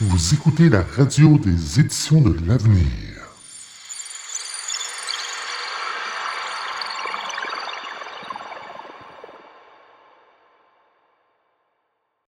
Vous écoutez la radio des éditions de l'avenir.